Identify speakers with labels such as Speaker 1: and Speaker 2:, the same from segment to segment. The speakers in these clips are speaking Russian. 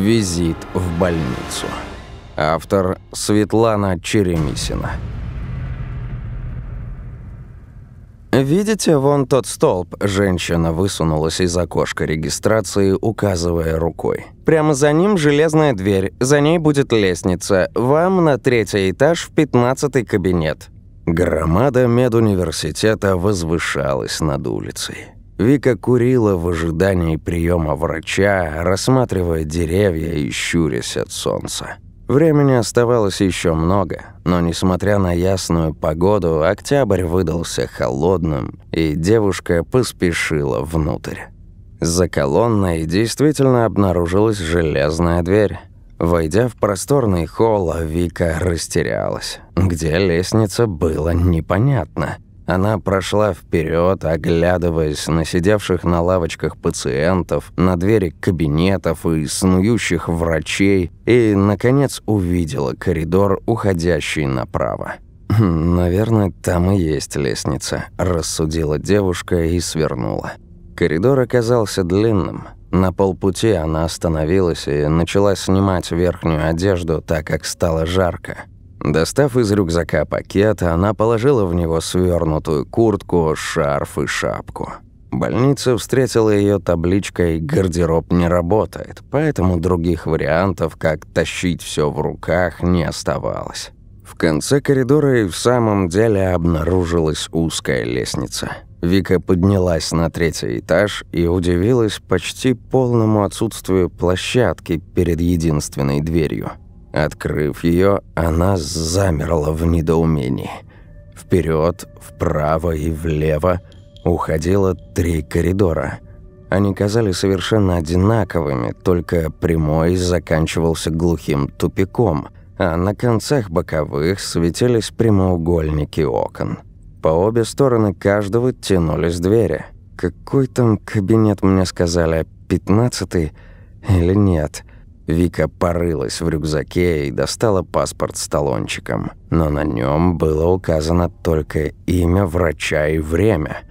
Speaker 1: Визит в больницу. Автор Светлана Черемисина. «Видите, вон тот столб?» Женщина высунулась из окошка регистрации, указывая рукой. «Прямо за ним железная дверь, за ней будет лестница. Вам на третий этаж в пятнадцатый кабинет». Громада медуниверситета возвышалась над улицей. Вика курила в ожидании приема врача, рассматривая деревья и щурясь от солнца. Времени оставалось еще много, но несмотря на ясную погоду, октябрь выдался холодным, и девушка поспешила внутрь. За колонной действительно обнаружилась железная дверь. Войдя в просторный холл, Вика растерялась. Где лестница, было непонятно – она прошла вперед, оглядываясь на сидевших на лавочках пациентов, на двери кабинетов и снующих врачей, и, наконец, увидела коридор, уходящий направо. «Хм, «Наверное, там и есть лестница», – рассудила девушка и свернула. Коридор оказался длинным. На полпути она остановилась и начала снимать верхнюю одежду, так как стало жарко. Достав из рюкзака пакет, она положила в него свернутую куртку, шарф и шапку. Больница встретила ее табличкой «Гардероб не работает», поэтому других вариантов, как тащить все в руках, не оставалось. В конце коридора и в самом деле обнаружилась узкая лестница. Вика поднялась на третий этаж и удивилась почти полному отсутствию площадки перед единственной дверью – Открыв ее, она замерла в недоумении. Вперед, вправо и влево уходило три коридора. Они казались совершенно одинаковыми, только прямой заканчивался глухим тупиком, а на концах боковых светились прямоугольники окон. По обе стороны каждого тянулись двери. Какой там кабинет, мне сказали, пятнадцатый или нет – Вика порылась в рюкзаке и достала паспорт с талончиком. Но на нем было указано только имя врача и время.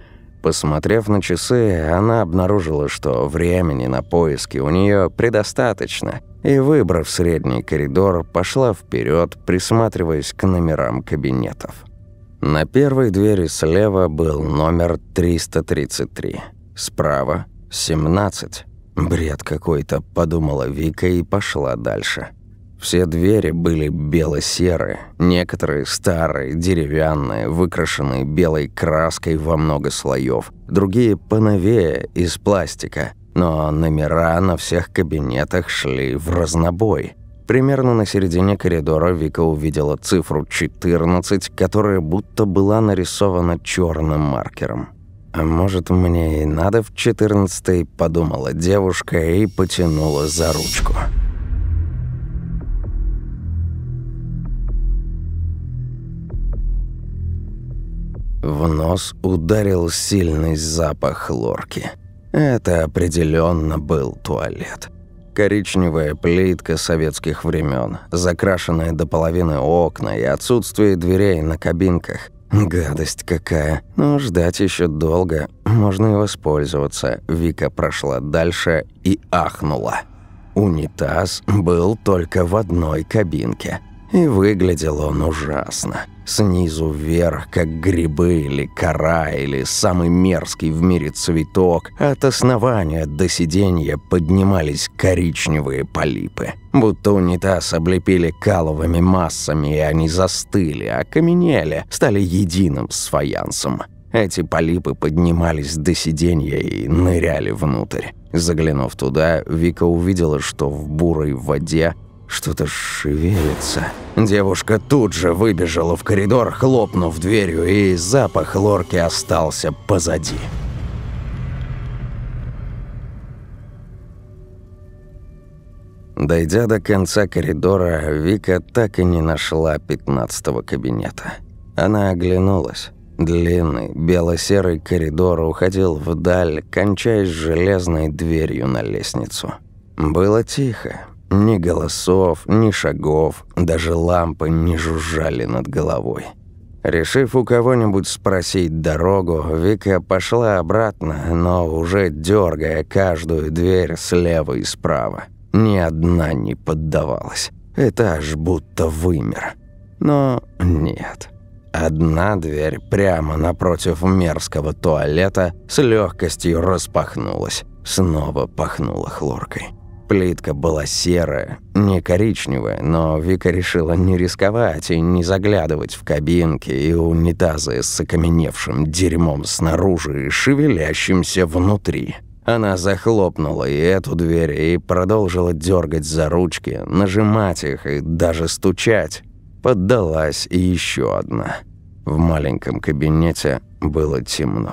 Speaker 1: Посмотрев на часы, она обнаружила, что времени на поиски у нее предостаточно, и, выбрав средний коридор, пошла вперед, присматриваясь к номерам кабинетов. На первой двери слева был номер 333, справа – 17. «Бред какой-то», – подумала Вика и пошла дальше. Все двери были бело-серые, некоторые старые, деревянные, выкрашенные белой краской во много слоев, другие поновее, из пластика, но номера на всех кабинетах шли в разнобой. Примерно на середине коридора Вика увидела цифру 14, которая будто была нарисована черным маркером. «А может, мне и надо в четырнадцатый?» – подумала девушка и потянула за ручку. В нос ударил сильный запах лорки. Это определенно был туалет. Коричневая плитка советских времен, закрашенные до половины окна и отсутствие дверей на кабинках – Гадость какая. Но ждать еще долго. Можно и воспользоваться. Вика прошла дальше и ахнула. Унитаз был только в одной кабинке. И выглядел он ужасно. Снизу вверх, как грибы или кора, или самый мерзкий в мире цветок, от основания до сиденья поднимались коричневые полипы. Будто унитаз облепили каловыми массами, и они застыли, окаменели, стали единым с фаянсом. Эти полипы поднимались до сиденья и ныряли внутрь. Заглянув туда, Вика увидела, что в бурой воде что-то шевелится. Девушка тут же выбежала в коридор, хлопнув дверью, и запах лорки остался позади. Дойдя до конца коридора, Вика так и не нашла пятнадцатого кабинета. Она оглянулась. Длинный бело-серый коридор уходил вдаль, кончаясь железной дверью на лестницу. Было тихо, ни голосов, ни шагов, даже лампы не жужжали над головой. Решив у кого-нибудь спросить дорогу, Вика пошла обратно, но уже дергая каждую дверь слева и справа. Ни одна не поддавалась. Этаж будто вымер. Но нет. Одна дверь прямо напротив мерзкого туалета с легкостью распахнулась. Снова пахнула хлоркой. Плитка была серая, не коричневая, но Вика решила не рисковать и не заглядывать в кабинки и унитазы с окаменевшим дерьмом снаружи и шевелящимся внутри. Она захлопнула и эту дверь и продолжила дергать за ручки, нажимать их и даже стучать. Поддалась и еще одна. В маленьком кабинете было темно.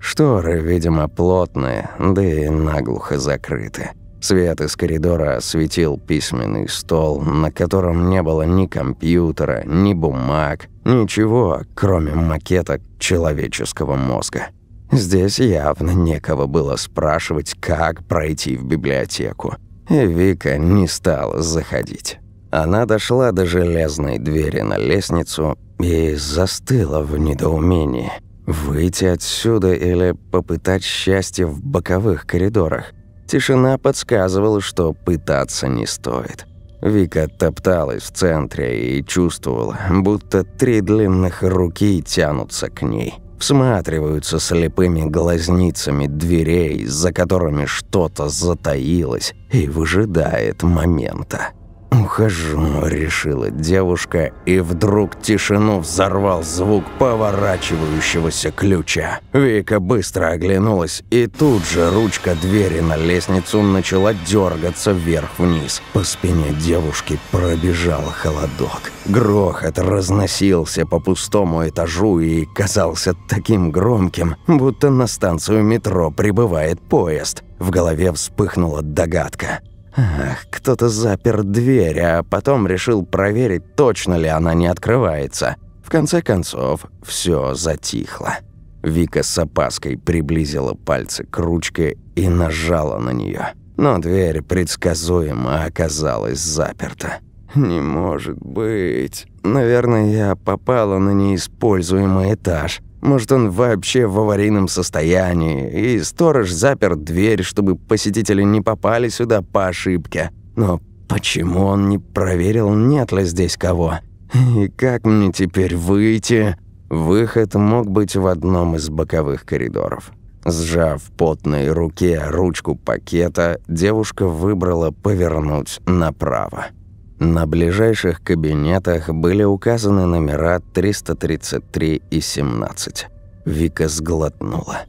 Speaker 1: Шторы, видимо, плотные, да и наглухо закрыты. Свет из коридора осветил письменный стол, на котором не было ни компьютера, ни бумаг, ничего, кроме макета человеческого мозга. Здесь явно некого было спрашивать, как пройти в библиотеку. И Вика не стала заходить. Она дошла до железной двери на лестницу и застыла в недоумении. Выйти отсюда или попытать счастье в боковых коридорах? Тишина подсказывала, что пытаться не стоит. Вика топталась в центре и чувствовала, будто три длинных руки тянутся к ней. Всматриваются слепыми глазницами дверей, за которыми что-то затаилось и выжидает момента. «Ухожу», — решила девушка, и вдруг тишину взорвал звук поворачивающегося ключа. Вика быстро оглянулась, и тут же ручка двери на лестницу начала дергаться вверх-вниз. По спине девушки пробежал холодок. Грохот разносился по пустому этажу и казался таким громким, будто на станцию метро прибывает поезд. В голове вспыхнула догадка. Кто-то запер дверь, а потом решил проверить, точно ли она не открывается. В конце концов, все затихло. Вика с опаской приблизила пальцы к ручке и нажала на нее. Но дверь предсказуемо оказалась заперта. «Не может быть. Наверное, я попала на неиспользуемый этаж. Может, он вообще в аварийном состоянии, и сторож запер дверь, чтобы посетители не попали сюда по ошибке. Но почему он не проверил, нет ли здесь кого? И как мне теперь выйти? Выход мог быть в одном из боковых коридоров. Сжав в потной руке ручку пакета, девушка выбрала повернуть направо. На ближайших кабинетах были указаны номера 333 и 17. Вика сглотнула.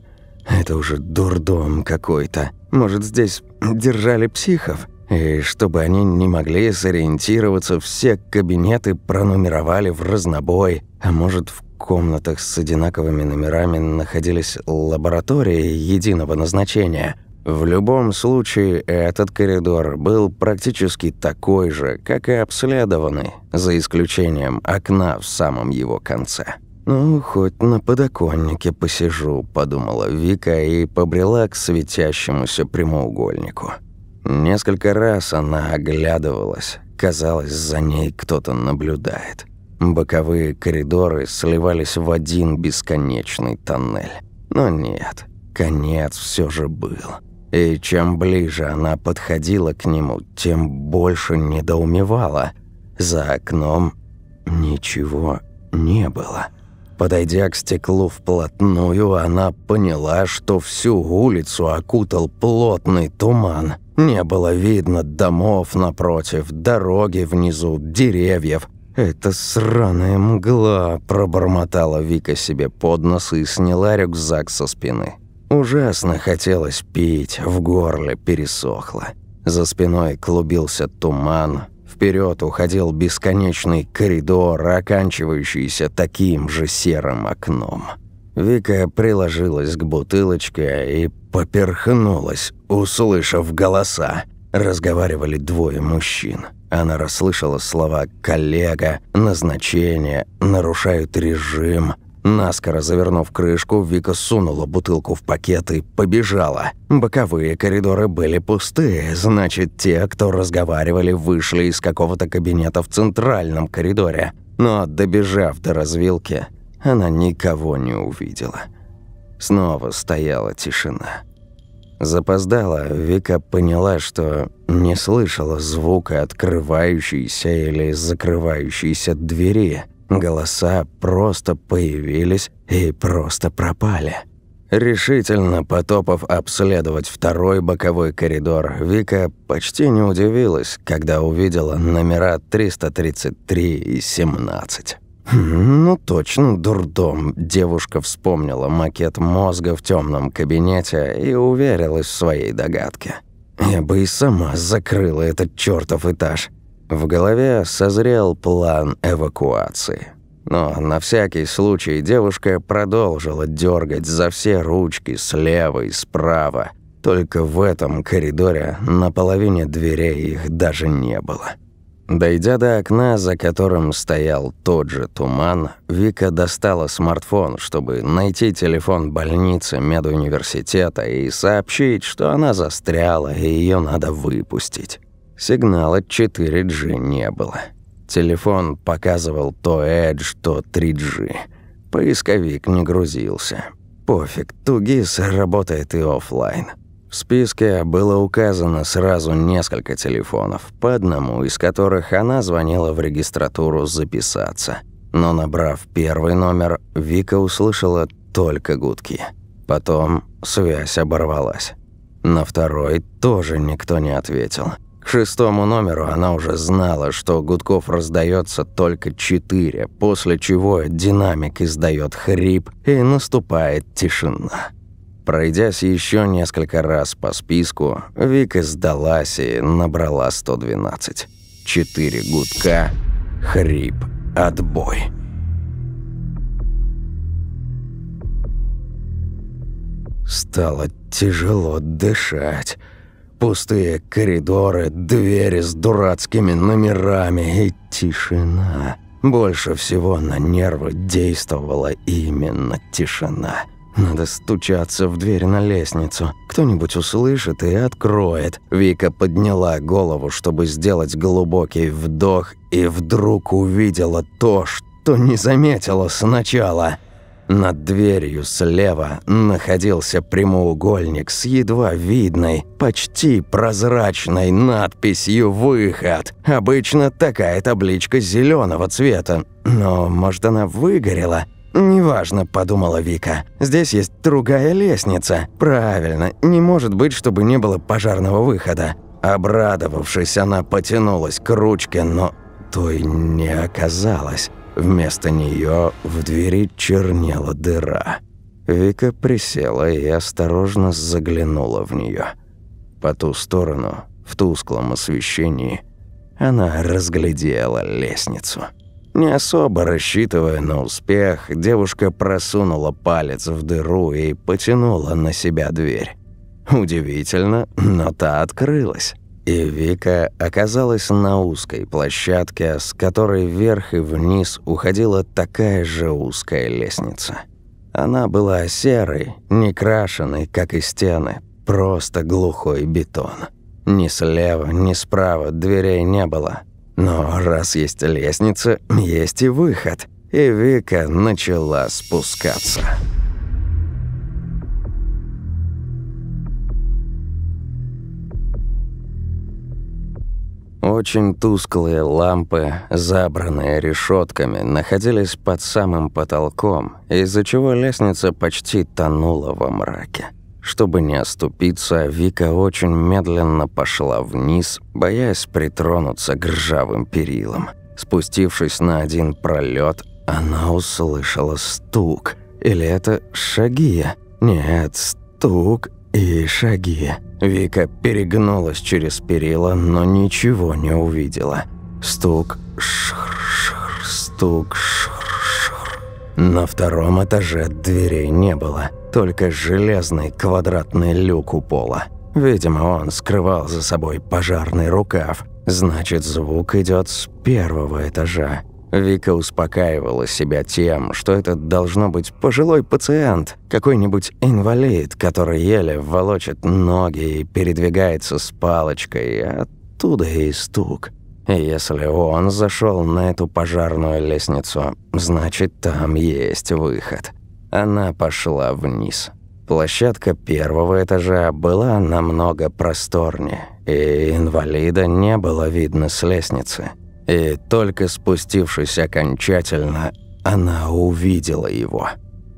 Speaker 1: «Это уже дурдом какой-то. Может, здесь держали психов? И чтобы они не могли сориентироваться, все кабинеты пронумеровали в разнобой. А может, в комнатах с одинаковыми номерами находились лаборатории единого назначения?» В любом случае, этот коридор был практически такой же, как и обследованный, за исключением окна в самом его конце. «Ну, хоть на подоконнике посижу», – подумала Вика и побрела к светящемуся прямоугольнику. Несколько раз она оглядывалась. Казалось, за ней кто-то наблюдает. Боковые коридоры сливались в один бесконечный тоннель. Но нет, конец все же был. И чем ближе она подходила к нему, тем больше недоумевала. За окном ничего не было. Подойдя к стеклу вплотную, она поняла, что всю улицу окутал плотный туман. Не было видно домов напротив, дороги внизу, деревьев. «Это сраная мгла», – пробормотала Вика себе под нос и сняла рюкзак со спины. Ужасно хотелось пить, в горле пересохло. За спиной клубился туман, вперед уходил бесконечный коридор, оканчивающийся таким же серым окном. Вика приложилась к бутылочке и поперхнулась, услышав голоса. Разговаривали двое мужчин. Она расслышала слова «коллега», «назначение», «нарушают режим», Наскоро завернув крышку, Вика сунула бутылку в пакет и побежала. Боковые коридоры были пустые, значит, те, кто разговаривали, вышли из какого-то кабинета в центральном коридоре. Но, добежав до развилки, она никого не увидела. Снова стояла тишина. Запоздала, Вика поняла, что не слышала звука открывающейся или закрывающейся двери. Голоса просто появились и просто пропали. Решительно потопав обследовать второй боковой коридор, Вика почти не удивилась, когда увидела номера 333 и 17. «Ну точно, дурдом», – девушка вспомнила макет мозга в темном кабинете и уверилась в своей догадке. «Я бы и сама закрыла этот чертов этаж». В голове созрел план эвакуации. Но на всякий случай девушка продолжила дергать за все ручки слева и справа. Только в этом коридоре на половине дверей их даже не было. Дойдя до окна, за которым стоял тот же туман, Вика достала смартфон, чтобы найти телефон больницы медуниверситета и сообщить, что она застряла и ее надо выпустить. Сигнала 4G не было. Телефон показывал то Edge, то 3G. Поисковик не грузился. Пофиг, Тугис работает и офлайн. В списке было указано сразу несколько телефонов, по одному из которых она звонила в регистратуру записаться. Но набрав первый номер, Вика услышала только гудки. Потом связь оборвалась. На второй тоже никто не ответил. Шестому номеру она уже знала, что гудков раздается только четыре, после чего динамик издает хрип и наступает тишина. Пройдясь еще несколько раз по списку, Вика сдалась и набрала 112. Четыре гудка, хрип, отбой. Стало тяжело дышать. Пустые коридоры, двери с дурацкими номерами и тишина. Больше всего на нервы действовала именно тишина. Надо стучаться в дверь на лестницу. Кто-нибудь услышит и откроет. Вика подняла голову, чтобы сделать глубокий вдох, и вдруг увидела то, что не заметила сначала. Над дверью слева находился прямоугольник с едва видной, почти прозрачной надписью «Выход». Обычно такая табличка зеленого цвета, но, может, она выгорела – «Неважно», – подумала Вика. «Здесь есть другая лестница. Правильно, не может быть, чтобы не было пожарного выхода». Обрадовавшись, она потянулась к ручке, но той не оказалось. Вместо нее в двери чернела дыра. Вика присела и осторожно заглянула в нее. По ту сторону, в тусклом освещении, она разглядела лестницу. Не особо рассчитывая на успех, девушка просунула палец в дыру и потянула на себя дверь. Удивительно, но та открылась. И Вика оказалась на узкой площадке, с которой вверх и вниз уходила такая же узкая лестница. Она была серой, не крашеной, как и стены, просто глухой бетон. Ни слева, ни справа дверей не было – но раз есть лестница, есть и выход. И Вика начала спускаться. Очень тусклые лампы, забранные решетками, находились под самым потолком, из-за чего лестница почти тонула во мраке. Чтобы не оступиться, Вика очень медленно пошла вниз, боясь притронуться к ржавым перилам. Спустившись на один пролет, она услышала стук. Или это шаги? Нет, стук и шаги. Вика перегнулась через перила, но ничего не увидела. Стук, шхр-шхр, стук, шхр-шхр. На втором этаже дверей не было только железный квадратный люк у пола. Видимо, он скрывал за собой пожарный рукав. Значит, звук идет с первого этажа. Вика успокаивала себя тем, что это должно быть пожилой пациент, какой-нибудь инвалид, который еле волочит ноги и передвигается с палочкой, оттуда и стук. Если он зашел на эту пожарную лестницу, значит, там есть выход. Она пошла вниз. Площадка первого этажа была намного просторнее, и инвалида не было видно с лестницы. И только спустившись окончательно, она увидела его.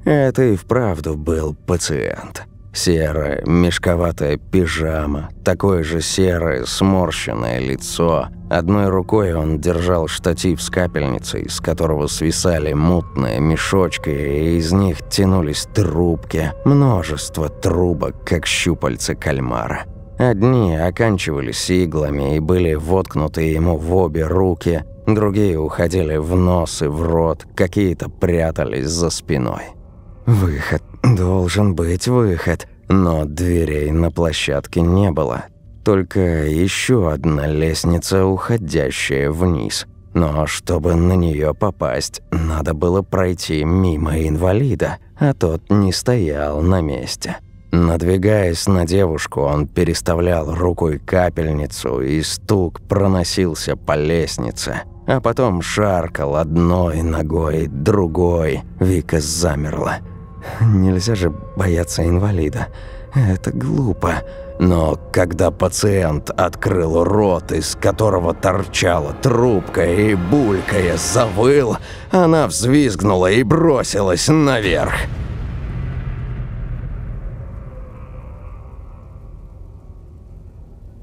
Speaker 1: Это и вправду был пациент. Серая, мешковатая пижама, такое же серое, сморщенное лицо. Одной рукой он держал штатив с капельницей, с которого свисали мутные мешочки, и из них тянулись трубки. Множество трубок, как щупальца кальмара. Одни оканчивались иглами и были воткнуты ему в обе руки, другие уходили в нос и в рот, какие-то прятались за спиной. Выход. Должен быть выход. Но дверей на площадке не было. Только еще одна лестница, уходящая вниз. Но чтобы на нее попасть, надо было пройти мимо инвалида, а тот не стоял на месте. Надвигаясь на девушку, он переставлял рукой капельницу, и стук проносился по лестнице. А потом шаркал одной ногой, другой. Вика замерла. Нельзя же бояться инвалида. Это глупо. Но когда пациент открыл рот, из которого торчала трубка и булькая завыл, она взвизгнула и бросилась наверх.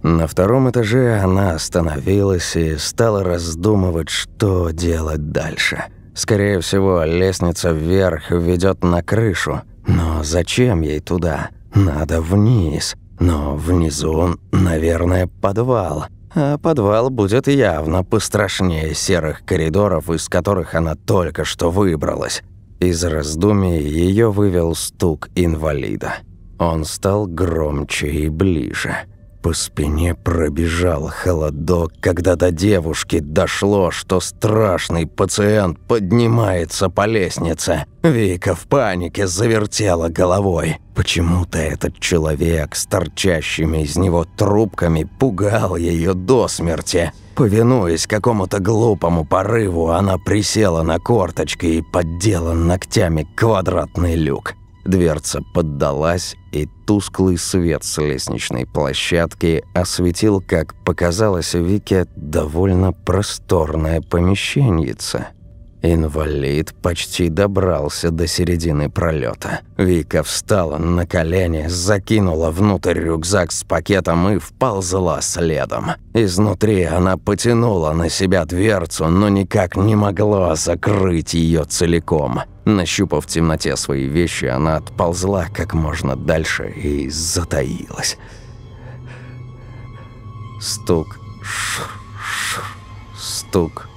Speaker 1: На втором этаже она остановилась и стала раздумывать, что делать дальше – Скорее всего, лестница вверх ведет на крышу. Но зачем ей туда? Надо вниз. Но внизу, наверное, подвал. А подвал будет явно пострашнее серых коридоров, из которых она только что выбралась. Из раздумий ее вывел стук инвалида. Он стал громче и ближе. По спине пробежал холодок, когда до девушки дошло, что страшный пациент поднимается по лестнице. Вика в панике завертела головой. Почему-то этот человек с торчащими из него трубками пугал ее до смерти. Повинуясь какому-то глупому порыву, она присела на корточки и поддела ногтями квадратный люк. Дверца поддалась, и тусклый свет с лестничной площадки осветил, как показалось Вике, довольно просторное помещеньице. Инвалид почти добрался до середины пролета. Вика встала на колени, закинула внутрь рюкзак с пакетом и вползла следом. Изнутри она потянула на себя дверцу, но никак не могла закрыть ее целиком. Нащупав в темноте свои вещи, она отползла как можно дальше и затаилась. Стук, шур, шур, стук.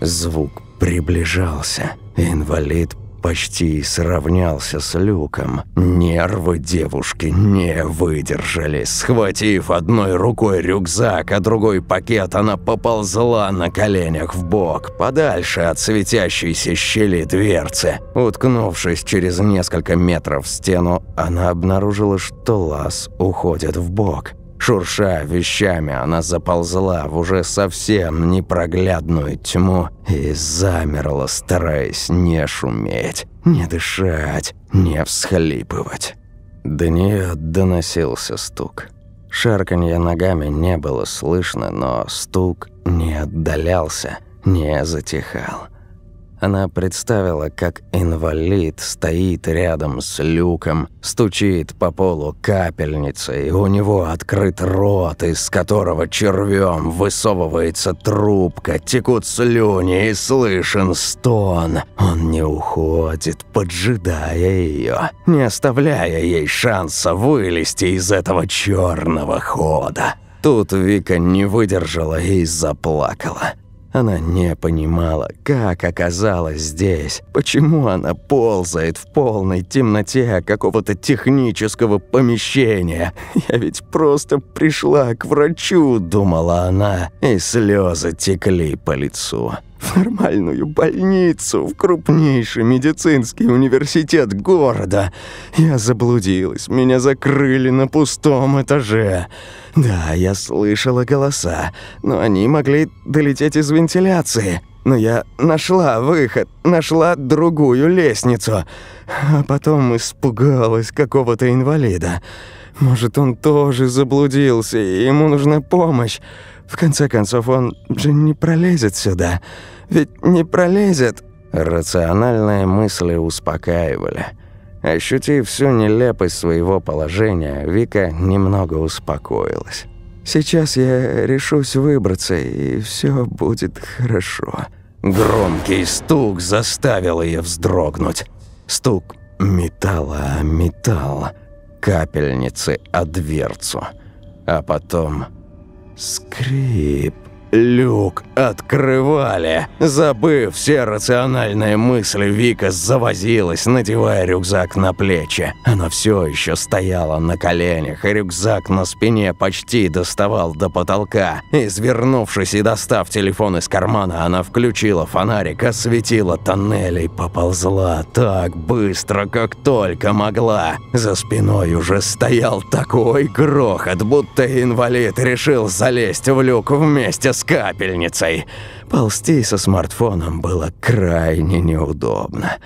Speaker 1: Звук приближался. Инвалид почти сравнялся с люком. Нервы девушки не выдержали. Схватив одной рукой рюкзак, а другой пакет, она поползла на коленях в бок, подальше от светящейся щели дверцы. Уткнувшись через несколько метров в стену, она обнаружила, что лаз уходит в бок. Шурша вещами, она заползла в уже совсем непроглядную тьму и замерла, стараясь не шуметь, не дышать, не всхлипывать. До нее доносился стук. Шарканья ногами не было слышно, но стук не отдалялся, не затихал. Она представила, как инвалид стоит рядом с люком, стучит по полу капельницей, у него открыт рот, из которого червем высовывается трубка, текут слюни и слышен стон. Он не уходит, поджидая ее, не оставляя ей шанса вылезти из этого черного хода. Тут Вика не выдержала и заплакала. Она не понимала, как оказалась здесь, почему она ползает в полной темноте какого-то технического помещения. «Я ведь просто пришла к врачу», — думала она, и слезы текли по лицу. В нормальную больницу, в крупнейший медицинский университет города. Я заблудилась, меня закрыли на пустом этаже. Да, я слышала голоса, но они могли долететь из вентиляции. Но я нашла выход, нашла другую лестницу. А потом испугалась какого-то инвалида. Может, он тоже заблудился, и ему нужна помощь. В конце концов, он же не пролезет сюда. Ведь не пролезет. Рациональные мысли успокаивали. Ощутив всю нелепость своего положения, Вика немного успокоилась. «Сейчас я решусь выбраться, и все будет хорошо». Громкий стук заставил ее вздрогнуть. Стук металла о металл, капельницы о дверцу. А потом Скрип. Люк открывали. Забыв все рациональные мысли, Вика завозилась, надевая рюкзак на плечи. Она все еще стояла на коленях, и рюкзак на спине почти доставал до потолка. Извернувшись и достав телефон из кармана, она включила фонарик, осветила тоннель и поползла так быстро, как только могла. За спиной уже стоял такой грохот, будто инвалид решил залезть в люк вместе с капельницей. Ползти со смартфоном было крайне неудобно.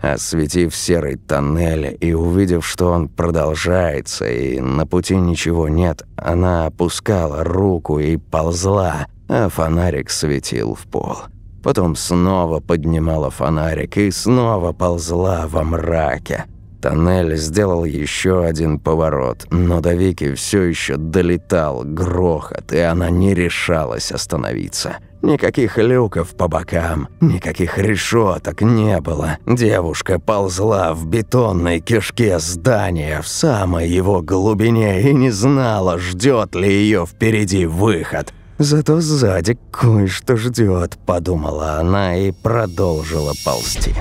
Speaker 1: Осветив серый тоннель и увидев, что он продолжается и на пути ничего нет, она опускала руку и ползла, а фонарик светил в пол. Потом снова поднимала фонарик и снова ползла во мраке. Тоннель сделал еще один поворот, но до Вики все еще долетал грохот, и она не решалась остановиться. Никаких люков по бокам, никаких решеток не было. Девушка ползла в бетонной кишке здания в самой его глубине и не знала, ждет ли ее впереди выход. Зато сзади кое-что ждет, подумала она и продолжила ползти.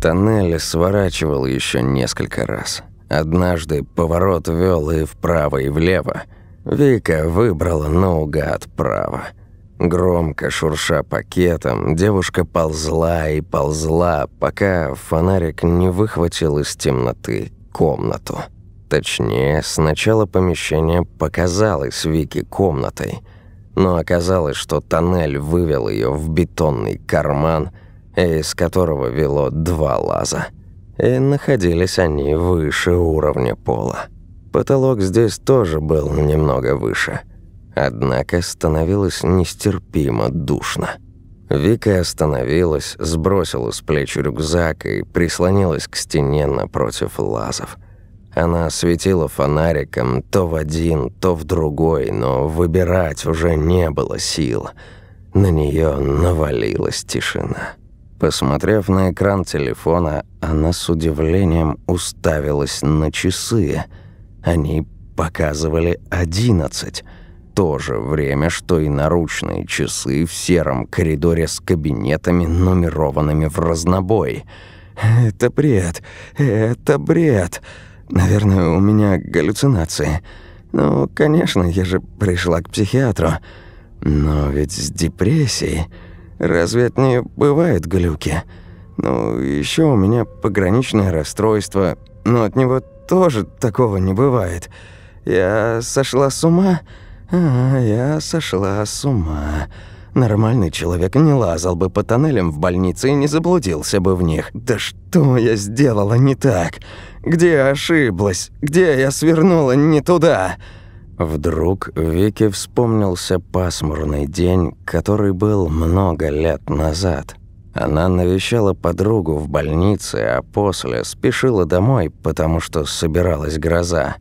Speaker 1: Тоннель сворачивал еще несколько раз. Однажды поворот вел и вправо, и влево. Вика выбрала наугад право. Громко шурша пакетом, девушка ползла и ползла, пока фонарик не выхватил из темноты комнату. Точнее, сначала помещение показалось Вике комнатой, но оказалось, что тоннель вывел ее в бетонный карман – из которого вело два лаза. И находились они выше уровня пола. Потолок здесь тоже был немного выше. Однако становилось нестерпимо душно. Вика остановилась, сбросила с плеч рюкзак и прислонилась к стене напротив лазов. Она светила фонариком то в один, то в другой, но выбирать уже не было сил. На нее навалилась тишина. Посмотрев на экран телефона, она с удивлением уставилась на часы. Они показывали одиннадцать. То же время, что и наручные часы в сером коридоре с кабинетами, нумерованными в разнобой. «Это бред, это бред. Наверное, у меня галлюцинации. Ну, конечно, я же пришла к психиатру. Но ведь с депрессией...» Разве от нее бывают глюки? Ну, еще у меня пограничное расстройство, но от него тоже такого не бывает. Я сошла с ума? А, я сошла с ума. Нормальный человек не лазал бы по тоннелям в больнице и не заблудился бы в них. Да что я сделала не так? Где ошиблась? Где я свернула не туда?» Вдруг Вике вспомнился пасмурный день, который был много лет назад. Она навещала подругу в больнице, а после спешила домой, потому что собиралась гроза.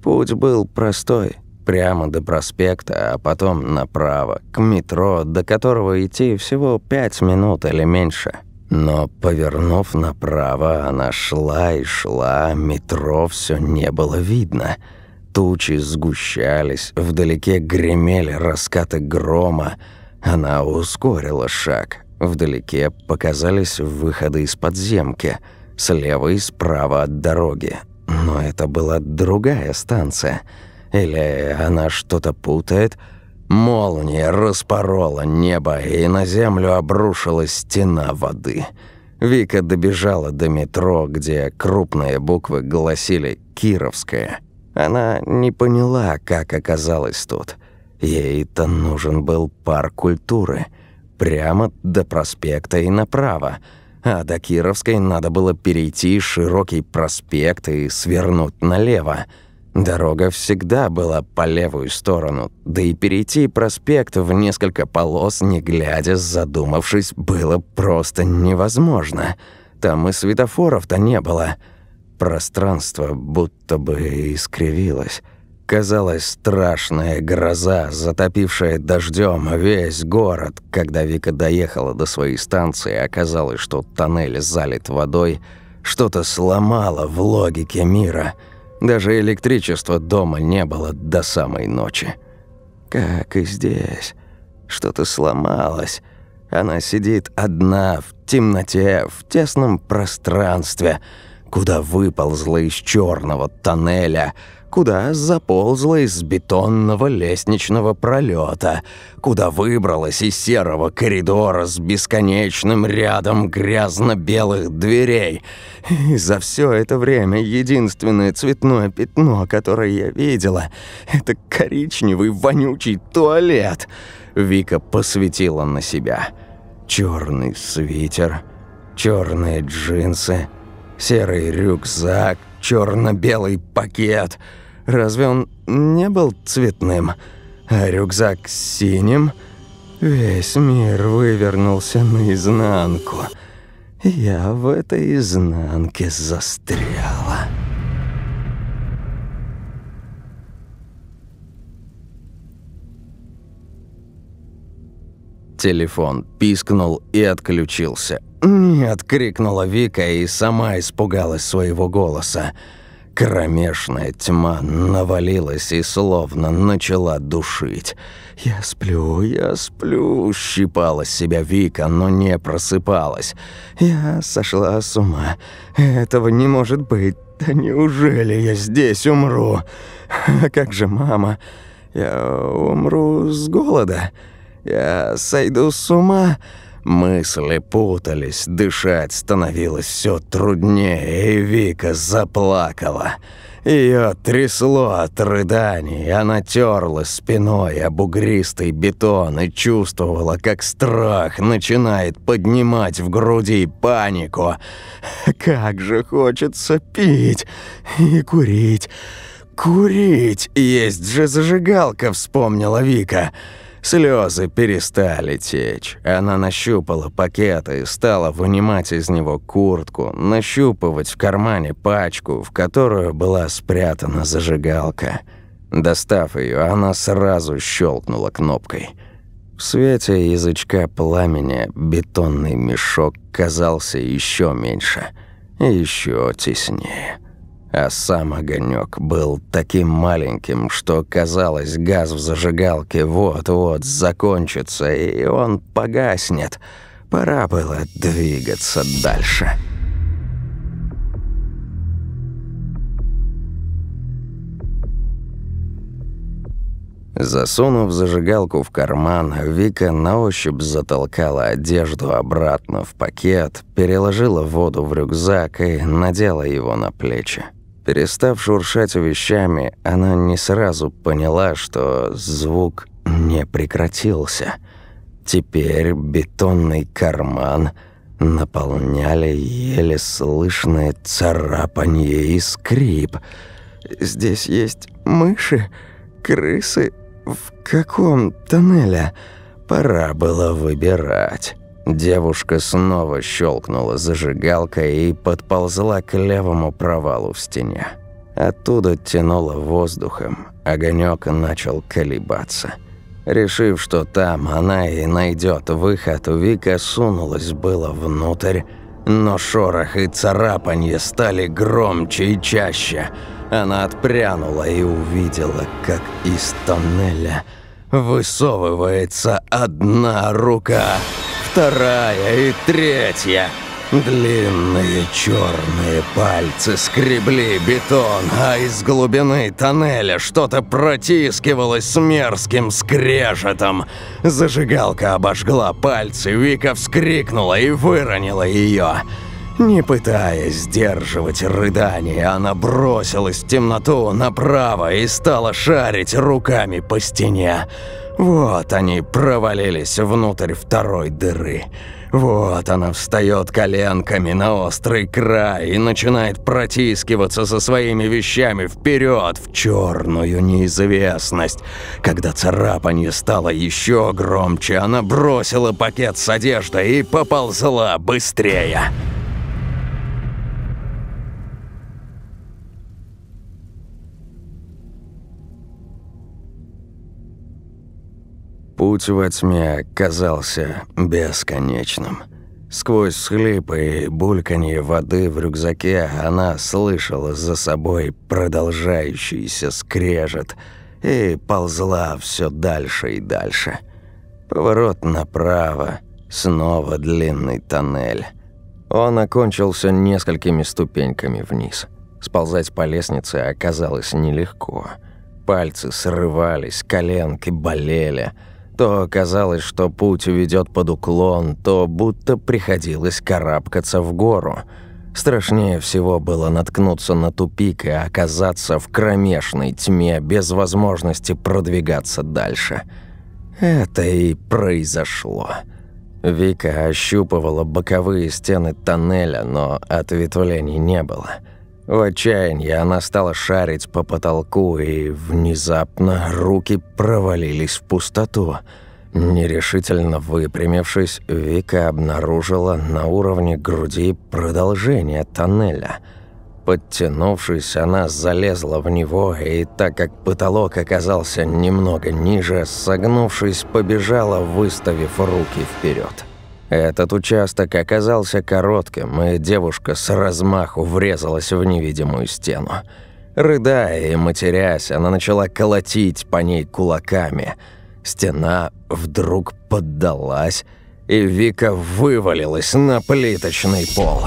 Speaker 1: Путь был простой, прямо до проспекта, а потом направо, к метро, до которого идти всего пять минут или меньше. Но, повернув направо, она шла и шла, метро все не было видно – Тучи сгущались, вдалеке гремели раскаты грома. Она ускорила шаг. Вдалеке показались выходы из подземки, слева и справа от дороги. Но это была другая станция. Или она что-то путает? Молния распорола небо, и на землю обрушилась стена воды. Вика добежала до метро, где крупные буквы гласили «Кировская». Она не поняла, как оказалась тут. Ей-то нужен был парк культуры. Прямо до проспекта и направо. А до Кировской надо было перейти широкий проспект и свернуть налево. Дорога всегда была по левую сторону, да и перейти проспект в несколько полос, не глядя, задумавшись, было просто невозможно. Там и светофоров-то не было. Пространство будто бы искривилось. Казалось, страшная гроза, затопившая дождем весь город. Когда Вика доехала до своей станции, оказалось, что тоннель залит водой, что-то сломало в логике мира. Даже электричества дома не было до самой ночи. Как и здесь. Что-то сломалось. Она сидит одна, в темноте, в тесном пространстве, куда выползла из черного тоннеля – куда заползла из бетонного лестничного пролета, куда выбралась из серого коридора с бесконечным рядом грязно-белых дверей. И за все это время единственное цветное пятно, которое я видела, это коричневый вонючий туалет. Вика посветила на себя. Черный свитер, черные джинсы, серый рюкзак, черно-белый пакет. Разве он не был цветным? А рюкзак синим? Весь мир вывернулся наизнанку. Я в этой изнанке застряла. Телефон пискнул и отключился. «Нет!» — крикнула Вика и сама испугалась своего голоса. Кромешная тьма навалилась и словно начала душить. «Я сплю, я сплю», — щипала себя Вика, но не просыпалась. «Я сошла с ума. Этого не может быть. Да неужели я здесь умру? А как же мама? Я умру с голода. Я сойду с ума». Мысли путались, дышать становилось все труднее, и Вика заплакала. Ее трясло от рыданий, она терла спиной об бугристый бетон и чувствовала, как страх начинает поднимать в груди панику. Как же хочется пить и курить. Курить! Есть же зажигалка, вспомнила Вика. Слезы перестали течь. Она нащупала пакет и стала вынимать из него куртку, нащупывать в кармане пачку, в которую была спрятана зажигалка. Достав ее, она сразу щелкнула кнопкой. В свете язычка пламени бетонный мешок казался еще меньше, еще теснее а сам огонек был таким маленьким, что казалось, газ в зажигалке вот-вот закончится, и он погаснет. Пора было двигаться дальше. Засунув зажигалку в карман, Вика на ощупь затолкала одежду обратно в пакет, переложила воду в рюкзак и надела его на плечи. Перестав шуршать вещами, она не сразу поняла, что звук не прекратился. Теперь бетонный карман наполняли еле слышное царапанье и скрип. «Здесь есть мыши, крысы. В каком тоннеле?» Пора было выбирать. Девушка снова щелкнула зажигалкой и подползла к левому провалу в стене. Оттуда тянуло воздухом, огонек начал колебаться. Решив, что там она и найдет выход, Вика сунулась было внутрь, но шорох и царапанье стали громче и чаще. Она отпрянула и увидела, как из тоннеля высовывается одна рука вторая и третья. Длинные черные пальцы скребли бетон, а из глубины тоннеля что-то протискивалось с мерзким скрежетом. Зажигалка обожгла пальцы, Вика вскрикнула и выронила ее. Не пытаясь сдерживать рыдание, она бросилась в темноту направо и стала шарить руками по стене. Вот они провалились внутрь второй дыры. Вот она встает коленками на острый край и начинает протискиваться со своими вещами вперед в черную неизвестность. Когда царапанье стало еще громче, она бросила пакет с одеждой и поползла быстрее. Путь во тьме казался бесконечным. Сквозь схлипы и бульканье воды в рюкзаке она слышала за собой продолжающийся скрежет и ползла все дальше и дальше. Поворот направо, снова длинный тоннель. Он окончился несколькими ступеньками вниз. Сползать по лестнице оказалось нелегко. Пальцы срывались, коленки болели – то казалось, что путь ведет под уклон, то будто приходилось карабкаться в гору. Страшнее всего было наткнуться на тупик и оказаться в кромешной тьме без возможности продвигаться дальше. Это и произошло. Вика ощупывала боковые стены тоннеля, но ответвлений не было. В отчаянии она стала шарить по потолку, и внезапно руки провалились в пустоту. Нерешительно выпрямившись, Вика обнаружила на уровне груди продолжение тоннеля. Подтянувшись, она залезла в него, и так как потолок оказался немного ниже, согнувшись, побежала, выставив руки вперед. Этот участок оказался коротким, и девушка с размаху врезалась в невидимую стену. Рыдая и матерясь, она начала колотить по ней кулаками. Стена вдруг поддалась, и Вика вывалилась на плиточный пол.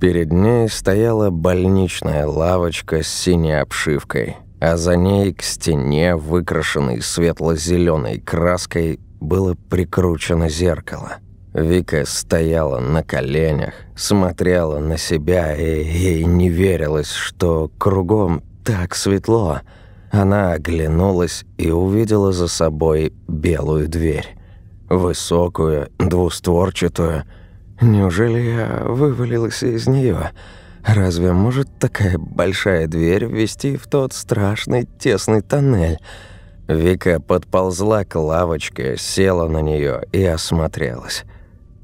Speaker 1: Перед ней стояла больничная лавочка с синей обшивкой – а за ней к стене, выкрашенной светло-зеленой краской, было прикручено зеркало. Вика стояла на коленях, смотрела на себя, и ей не верилось, что кругом так светло. Она оглянулась и увидела за собой белую дверь. Высокую, двустворчатую. Неужели я вывалилась из нее? Разве может такая большая дверь ввести в тот страшный тесный тоннель? Вика подползла к лавочке, села на нее и осмотрелась.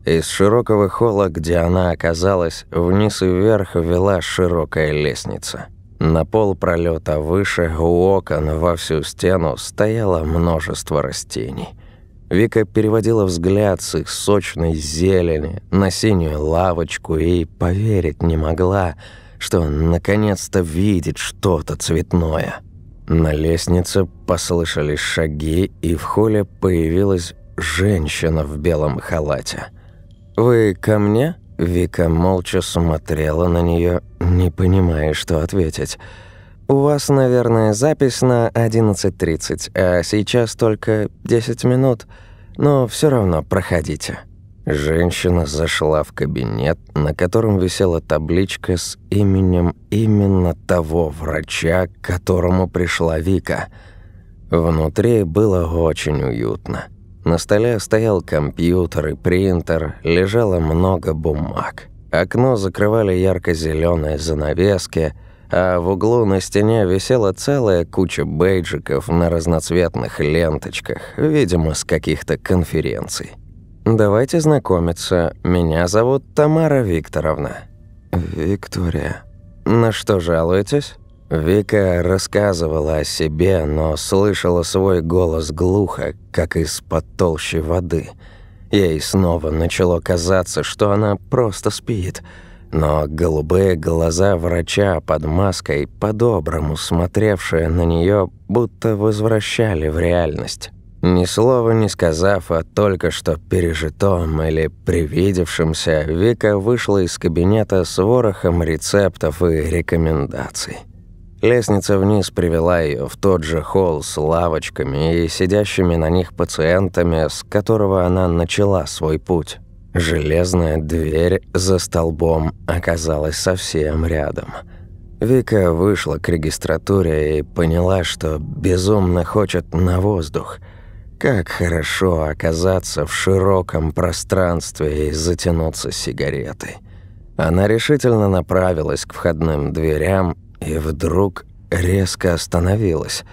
Speaker 1: Из широкого холла, где она оказалась, вниз и вверх вела широкая лестница. На пол пролета выше, у окон во всю стену стояло множество растений – Вика переводила взгляд с их сочной зелени на синюю лавочку и поверить не могла, что наконец-то видит что-то цветное. На лестнице послышались шаги, и в холле появилась женщина в белом халате. «Вы ко мне?» Вика молча смотрела на нее, не понимая, что ответить. «У вас, наверное, запись на 11.30, а сейчас только 10 минут, но все равно проходите». Женщина зашла в кабинет, на котором висела табличка с именем именно того врача, к которому пришла Вика. Внутри было очень уютно. На столе стоял компьютер и принтер, лежало много бумаг. Окно закрывали ярко зеленые занавески – а в углу на стене висела целая куча бейджиков на разноцветных ленточках, видимо, с каких-то конференций. «Давайте знакомиться. Меня зовут Тамара Викторовна». «Виктория». «На что жалуетесь?» Вика рассказывала о себе, но слышала свой голос глухо, как из-под толщи воды. Ей снова начало казаться, что она просто спит – но голубые глаза врача под маской, по-доброму смотревшие на нее, будто возвращали в реальность. Ни слова не сказав о только что пережитом или привидевшемся, Вика вышла из кабинета с ворохом рецептов и рекомендаций. Лестница вниз привела ее в тот же холл с лавочками и сидящими на них пациентами, с которого она начала свой путь. Железная дверь за столбом оказалась совсем рядом. Вика вышла к регистратуре и поняла, что безумно хочет на воздух. Как хорошо оказаться в широком пространстве и затянуться сигаретой. Она решительно направилась к входным дверям и вдруг резко остановилась.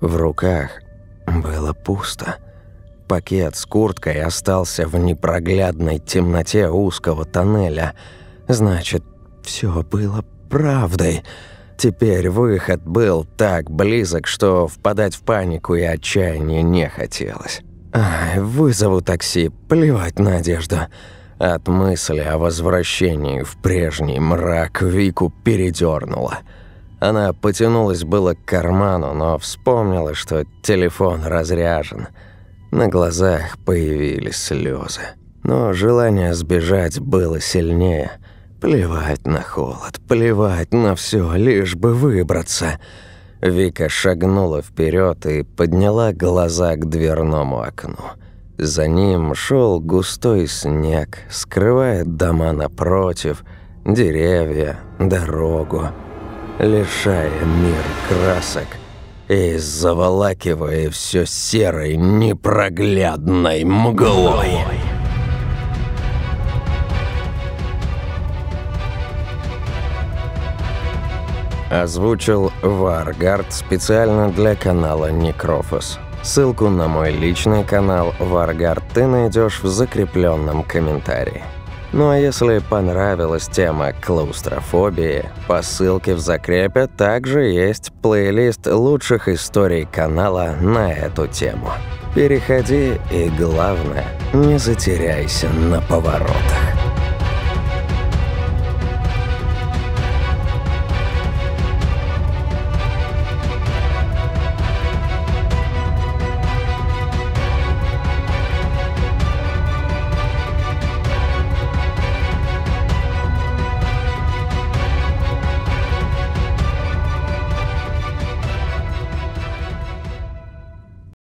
Speaker 1: В руках было пусто. Пакет с курткой остался в непроглядной темноте узкого тоннеля. Значит, все было правдой. Теперь выход был так близок, что впадать в панику и отчаяние не хотелось. Ай, вызову такси, плевать на одежду. От мысли о возвращении в прежний мрак Вику передернуло. Она потянулась было к карману, но вспомнила, что телефон разряжен – на глазах появились слезы. Но желание сбежать было сильнее. Плевать на холод, плевать на все, лишь бы выбраться. Вика шагнула вперед и подняла глаза к дверному окну. За ним шел густой снег, скрывая дома напротив, деревья, дорогу, лишая мир красок и заволакивая все серой непроглядной мглой. Озвучил Варгард специально для канала Некрофос. Ссылку на мой личный канал Варгард ты найдешь в закрепленном комментарии. Ну а если понравилась тема клаустрофобии, по ссылке в закрепе также есть плейлист лучших историй канала на эту тему. Переходи и, главное, не затеряйся на поворотах.